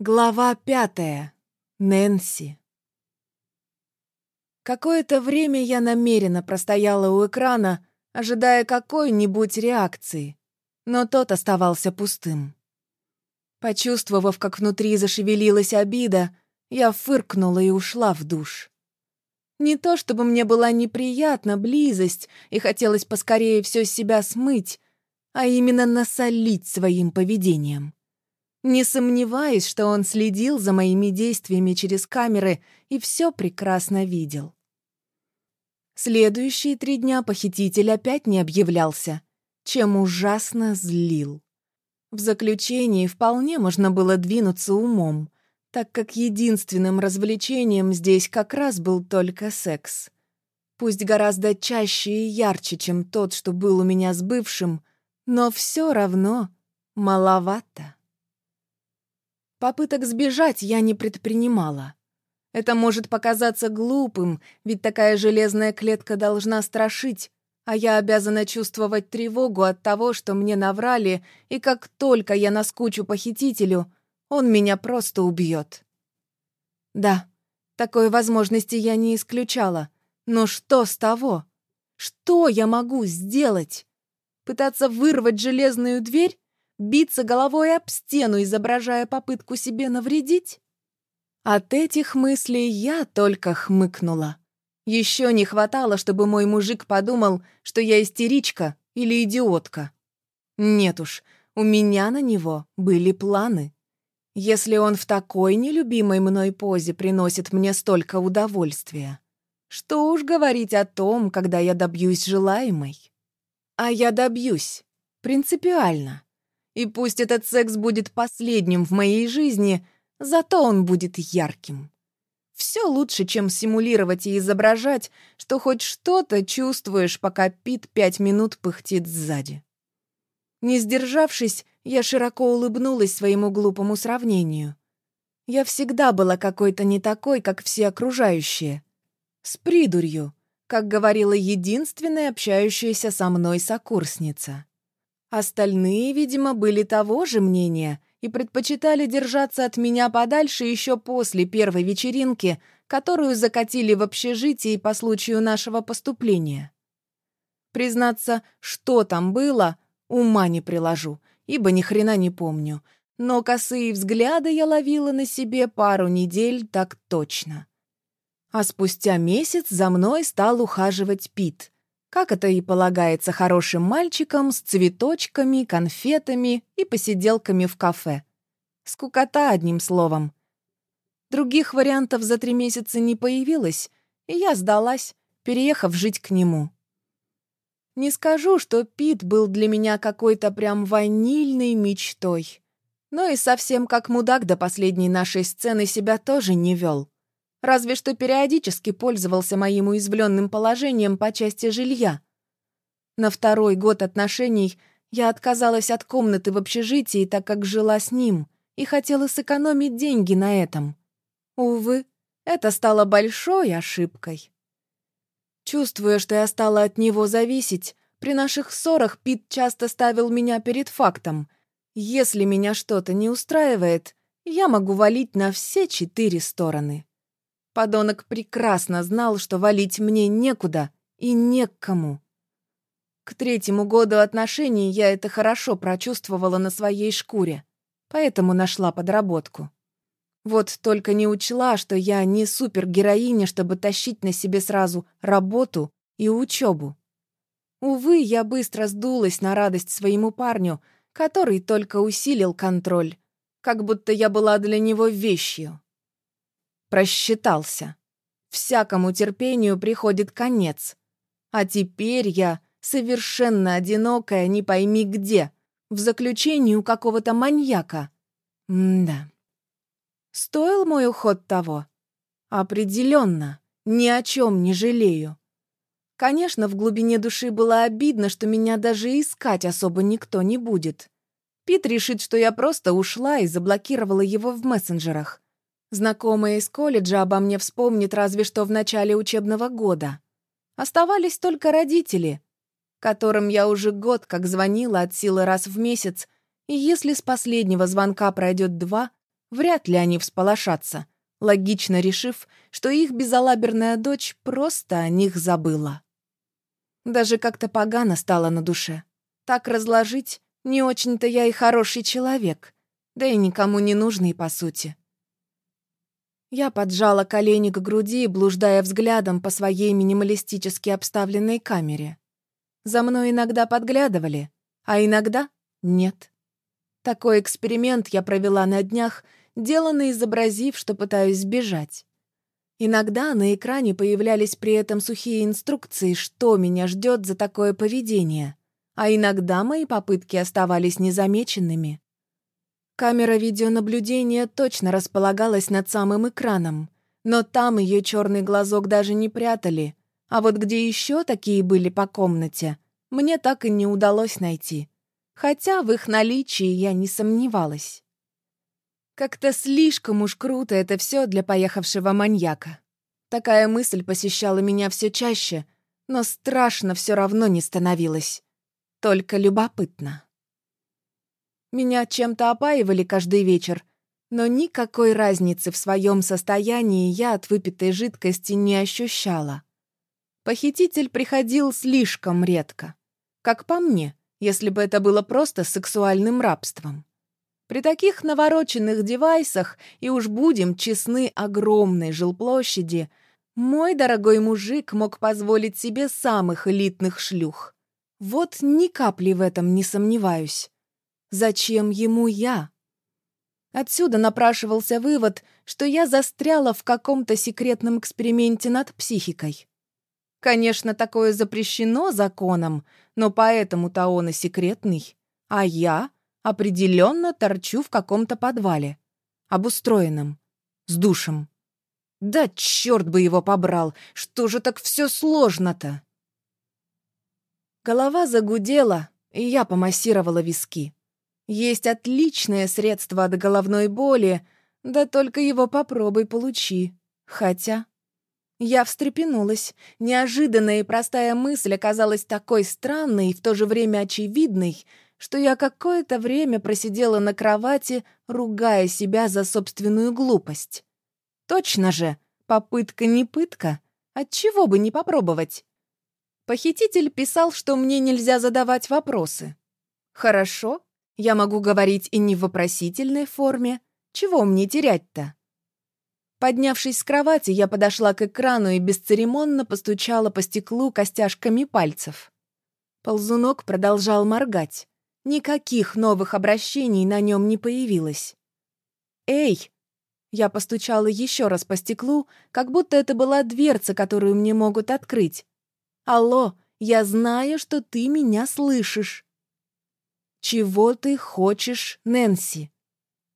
Глава пятая. Нэнси. Какое-то время я намеренно простояла у экрана, ожидая какой-нибудь реакции, но тот оставался пустым. Почувствовав, как внутри зашевелилась обида, я фыркнула и ушла в душ. Не то чтобы мне была неприятна близость и хотелось поскорее все с себя смыть, а именно насолить своим поведением не сомневаясь, что он следил за моими действиями через камеры и все прекрасно видел. Следующие три дня похититель опять не объявлялся, чем ужасно злил. В заключении вполне можно было двинуться умом, так как единственным развлечением здесь как раз был только секс. Пусть гораздо чаще и ярче, чем тот, что был у меня с бывшим, но все равно маловато. Попыток сбежать я не предпринимала. Это может показаться глупым, ведь такая железная клетка должна страшить, а я обязана чувствовать тревогу от того, что мне наврали, и как только я наскучу похитителю, он меня просто убьет. Да, такой возможности я не исключала. Но что с того? Что я могу сделать? Пытаться вырвать железную дверь? Биться головой об стену, изображая попытку себе навредить? От этих мыслей я только хмыкнула. Еще не хватало, чтобы мой мужик подумал, что я истеричка или идиотка. Нет уж, у меня на него были планы. Если он в такой нелюбимой мной позе приносит мне столько удовольствия, что уж говорить о том, когда я добьюсь желаемой. А я добьюсь. Принципиально. И пусть этот секс будет последним в моей жизни, зато он будет ярким. Все лучше, чем симулировать и изображать, что хоть что-то чувствуешь, пока Пит пять минут пыхтит сзади. Не сдержавшись, я широко улыбнулась своему глупому сравнению. Я всегда была какой-то не такой, как все окружающие. С придурью, как говорила единственная общающаяся со мной сокурсница. Остальные, видимо, были того же мнения и предпочитали держаться от меня подальше еще после первой вечеринки, которую закатили в общежитии по случаю нашего поступления. Признаться, что там было, ума не приложу, ибо ни хрена не помню, но косые взгляды я ловила на себе пару недель так точно. А спустя месяц за мной стал ухаживать Пит — как это и полагается хорошим мальчикам с цветочками, конфетами и посиделками в кафе. Скукота, одним словом. Других вариантов за три месяца не появилось, и я сдалась, переехав жить к нему. Не скажу, что Пит был для меня какой-то прям ванильной мечтой. Но и совсем как мудак до последней нашей сцены себя тоже не вел разве что периодически пользовался моим уязвленным положением по части жилья. На второй год отношений я отказалась от комнаты в общежитии, так как жила с ним, и хотела сэкономить деньги на этом. Увы, это стало большой ошибкой. Чувствуя, что я стала от него зависеть, при наших ссорах Пит часто ставил меня перед фактом. Если меня что-то не устраивает, я могу валить на все четыре стороны. Подонок прекрасно знал, что валить мне некуда и не к кому. К третьему году отношений я это хорошо прочувствовала на своей шкуре, поэтому нашла подработку. Вот только не учла, что я не супергероиня, чтобы тащить на себе сразу работу и учебу. Увы, я быстро сдулась на радость своему парню, который только усилил контроль, как будто я была для него вещью. Просчитался. Всякому терпению приходит конец. А теперь я совершенно одинокая, не пойми где, в заключении у какого-то маньяка. М-да. Стоил мой уход того? Определенно, ни о чем не жалею. Конечно, в глубине души было обидно, что меня даже искать особо никто не будет. Пит решит, что я просто ушла и заблокировала его в мессенджерах. Знакомые из колледжа обо мне вспомнят разве что в начале учебного года. Оставались только родители, которым я уже год как звонила от силы раз в месяц, и если с последнего звонка пройдет два, Вряд ли они всполошатся, логично решив, что их безалаберная дочь просто о них забыла. Даже как-то погано стало на душе. Так разложить не очень-то я и хороший человек, да и никому не нужный, по сути. Я поджала колени к груди, блуждая взглядом по своей минималистически обставленной камере. За мной иногда подглядывали, а иногда нет. Такой эксперимент я провела на днях, деланно изобразив, что пытаюсь сбежать. Иногда на экране появлялись при этом сухие инструкции, что меня ждет за такое поведение, а иногда мои попытки оставались незамеченными. Камера видеонаблюдения точно располагалась над самым экраном, но там ее черный глазок даже не прятали, а вот где еще такие были по комнате, мне так и не удалось найти, хотя в их наличии я не сомневалась. Как-то слишком уж круто это все для поехавшего маньяка. Такая мысль посещала меня все чаще, но страшно все равно не становилось. Только любопытно. Меня чем-то опаивали каждый вечер, но никакой разницы в своем состоянии я от выпитой жидкости не ощущала. Похититель приходил слишком редко. Как по мне, если бы это было просто сексуальным рабством. При таких навороченных девайсах, и уж будем честны огромной жилплощади, мой дорогой мужик мог позволить себе самых элитных шлюх. Вот ни капли в этом не сомневаюсь. Зачем ему я? Отсюда напрашивался вывод, что я застряла в каком-то секретном эксперименте над психикой. Конечно, такое запрещено законом, но поэтому-то он и секретный. А я определенно торчу в каком-то подвале. Обустроенном. С душем. Да черт бы его побрал! Что же так все сложно-то? Голова загудела, и я помассировала виски. Есть отличное средство от головной боли, да только его попробуй получи. Хотя... Я встрепенулась. Неожиданная и простая мысль оказалась такой странной и в то же время очевидной, что я какое-то время просидела на кровати, ругая себя за собственную глупость. Точно же, попытка не пытка. Отчего бы не попробовать? Похититель писал, что мне нельзя задавать вопросы. Хорошо, я могу говорить и не в вопросительной форме. Чего мне терять-то? Поднявшись с кровати, я подошла к экрану и бесцеремонно постучала по стеклу костяшками пальцев. Ползунок продолжал моргать. Никаких новых обращений на нем не появилось. «Эй!» Я постучала еще раз по стеклу, как будто это была дверца, которую мне могут открыть. «Алло, я знаю, что ты меня слышишь». «Чего ты хочешь, Нэнси?»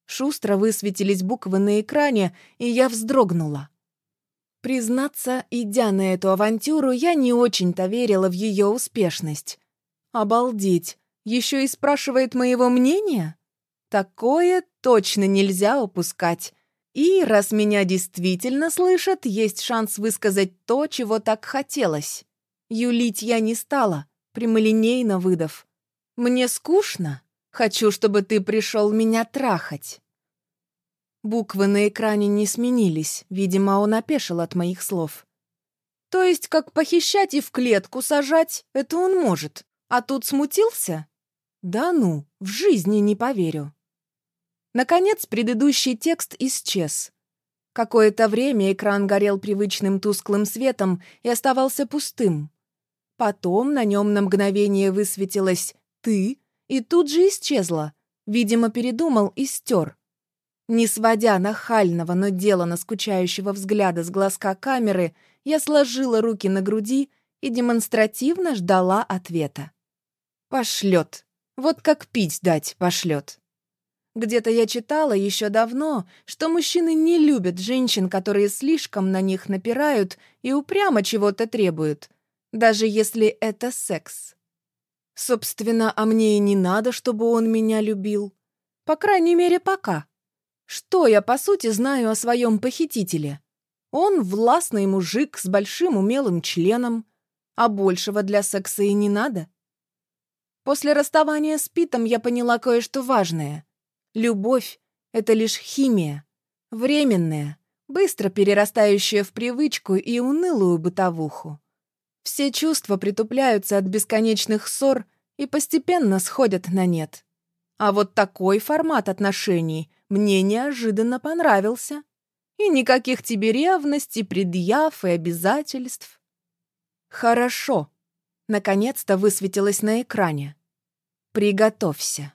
Шустро высветились буквы на экране, и я вздрогнула. Признаться, идя на эту авантюру, я не очень-то верила в ее успешность. Обалдеть! Еще и спрашивает моего мнения? Такое точно нельзя упускать. И, раз меня действительно слышат, есть шанс высказать то, чего так хотелось. Юлить я не стала, прямолинейно выдав. «Мне скучно. Хочу, чтобы ты пришел меня трахать». Буквы на экране не сменились, видимо, он опешил от моих слов. То есть, как похищать и в клетку сажать, это он может, а тут смутился? Да ну, в жизни не поверю. Наконец, предыдущий текст исчез. Какое-то время экран горел привычным тусклым светом и оставался пустым. Потом на нем на мгновение высветилось «ты» и тут же исчезла. Видимо, передумал и стер. Не сводя нахального, но делано скучающего взгляда с глазка камеры, я сложила руки на груди и демонстративно ждала ответа. «Пошлет», вот как пить дать пошлет. Где-то я читала еще давно, что мужчины не любят женщин, которые слишком на них напирают и упрямо чего-то требуют, даже если это секс. Собственно, а мне и не надо, чтобы он меня любил. По крайней мере, пока. Что я, по сути, знаю о своем похитителе? Он властный мужик с большим умелым членом, а большего для секса и не надо. После расставания с Питом я поняла кое-что важное. Любовь Это лишь химия, временная, быстро перерастающая в привычку и унылую бытовуху. Все чувства притупляются от бесконечных ссор и постепенно сходят на нет. А вот такой формат отношений мне неожиданно понравился. И никаких тебе ревностей, предъяв и обязательств. Хорошо. Наконец-то высветилось на экране. Приготовься.